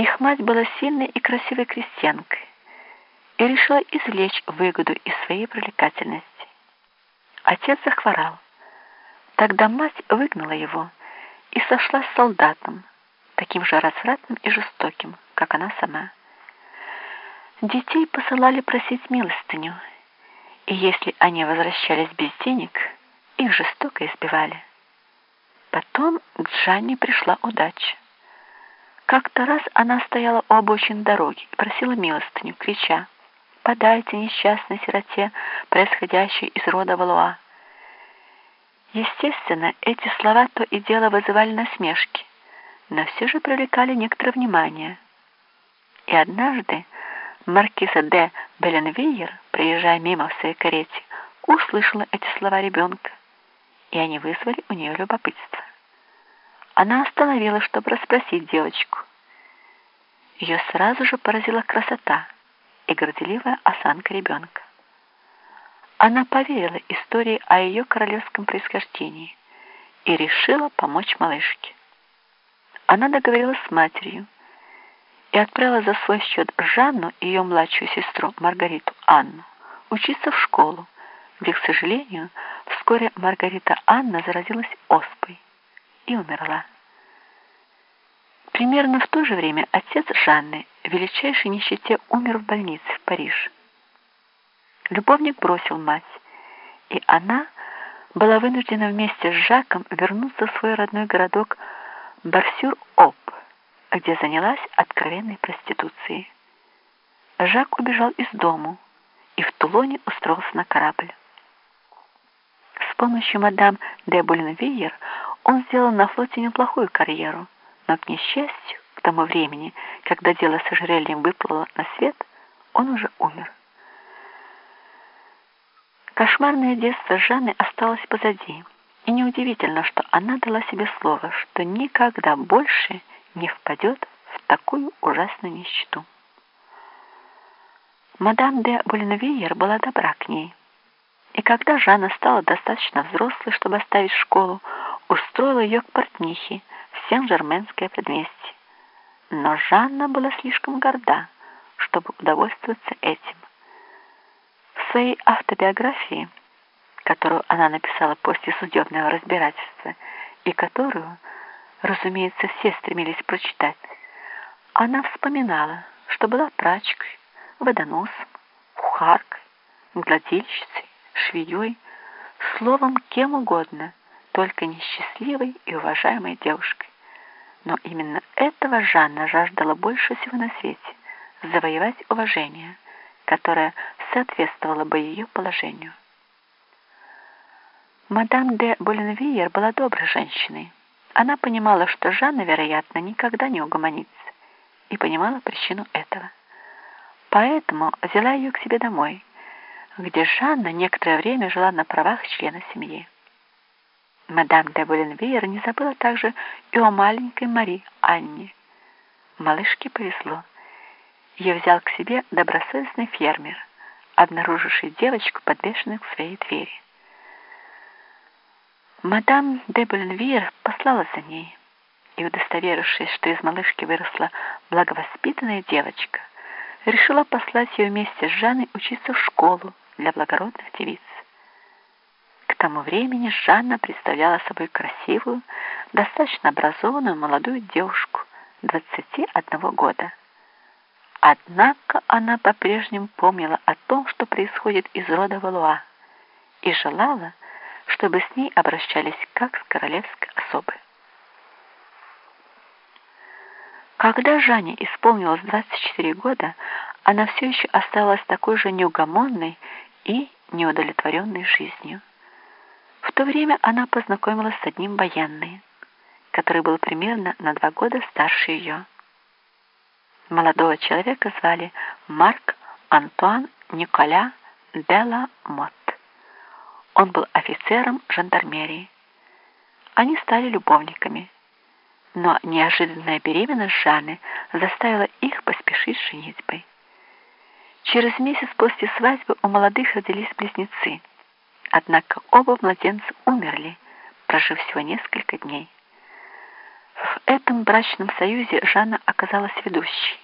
Их мать была сильной и красивой крестьянкой и решила извлечь выгоду из своей привлекательности. Отец захворал. Тогда мать выгнала его и сошла с солдатом, таким же развратным и жестоким, как она сама. Детей посылали просить милостыню, и если они возвращались без денег, их жестоко избивали. Потом к Джанне пришла удача. Как-то раз она стояла у обочин дороги и просила милостыню, крича «Подайте несчастной сироте, происходящей из рода Валуа». Естественно, эти слова то и дело вызывали насмешки, но все же привлекали некоторое внимание. И однажды маркиза де Беленвейер, проезжая мимо в своей карете, услышала эти слова ребенка, и они вызвали у нее любопытство. Она остановилась, чтобы расспросить девочку. Ее сразу же поразила красота и горделивая осанка ребенка. Она поверила истории о ее королевском происхождении и решила помочь малышке. Она договорилась с матерью и отправила за свой счет Жанну и ее младшую сестру Маргариту Анну учиться в школу, где, к сожалению, вскоре Маргарита Анна заразилась оспой и умерла. Примерно в то же время отец Жанны, в величайшей нищете, умер в больнице в Париже. Любовник бросил мать, и она была вынуждена вместе с Жаком вернуться в свой родной городок Барсюр-Оп, где занялась откровенной проституцией. Жак убежал из дому и в Тулоне устроился на корабль. С помощью мадам де Бульнвейер он сделал на флоте неплохую карьеру, но, к несчастью, к тому времени, когда дело с ожерельем выплыло на свет, он уже умер. Кошмарное детство Жанны осталось позади, и неудивительно, что она дала себе слово, что никогда больше не впадет в такую ужасную нищету. Мадам де Булинвейер была добра к ней, и когда Жанна стала достаточно взрослой, чтобы оставить школу, устроила ее к портнихе Сен-Жерменское предместье. Но Жанна была слишком горда, чтобы удовольствоваться этим. В своей автобиографии, которую она написала после судебного разбирательства и которую, разумеется, все стремились прочитать, она вспоминала, что была прачкой, водоносом, кухаркой, гладильщицей, швеей, словом, кем угодно, только несчастливой и уважаемой девушкой. Но именно этого Жанна жаждала больше всего на свете – завоевать уважение, которое соответствовало бы ее положению. Мадам де Боленвиер была доброй женщиной. Она понимала, что Жанна, вероятно, никогда не угомонится, и понимала причину этого. Поэтому взяла ее к себе домой, где Жанна некоторое время жила на правах члена семьи. Мадам де Боленвейер не забыла также и о маленькой Мари Анне. Малышке повезло. Ее взял к себе добросовестный фермер, обнаруживший девочку, подвешенную к своей двери. Мадам де Боленвейер послала за ней, и, удостоверившись, что из малышки выросла благовоспитанная девочка, решила послать ее вместе с Жанной учиться в школу для благородных девиц. К тому времени Жанна представляла собой красивую, достаточно образованную молодую девушку 21 года. Однако она по-прежнему помнила о том, что происходит из рода Валуа, и желала, чтобы с ней обращались как с королевской особой. Когда Жанне исполнилось 24 года, она все еще осталась такой же неугомонной и неудовлетворенной жизнью. То время она познакомилась с одним военным, который был примерно на два года старше ее. Молодого человека звали Марк Антуан Николя Делла Мот. Он был офицером жандармерии. Они стали любовниками, но неожиданная беременность Жанны заставила их поспешить с женитьбой. Через месяц после свадьбы у молодых родились близнецы – Однако оба младенца умерли, прожив всего несколько дней. В этом брачном союзе Жанна оказалась ведущей.